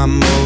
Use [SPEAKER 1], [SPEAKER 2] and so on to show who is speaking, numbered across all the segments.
[SPEAKER 1] mambo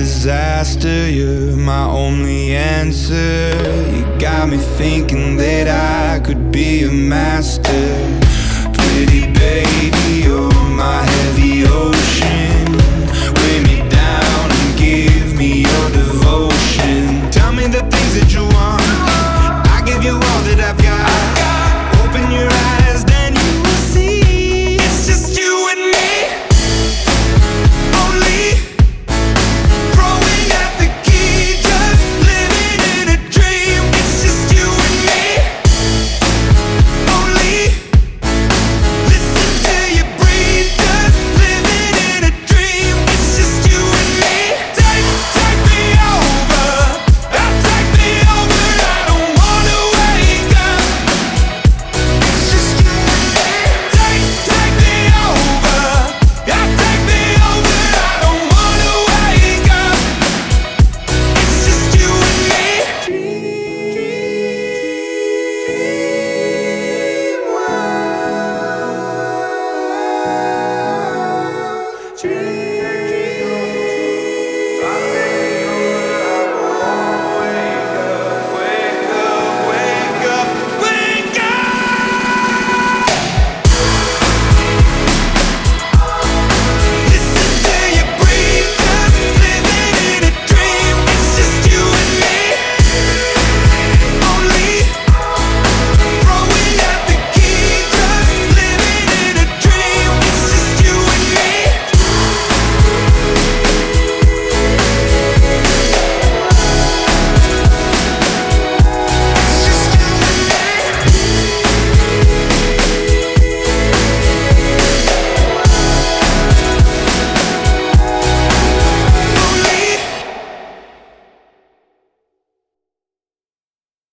[SPEAKER 1] disaster. You're my only answer. You got me thinking that I could be a master. Pretty baby.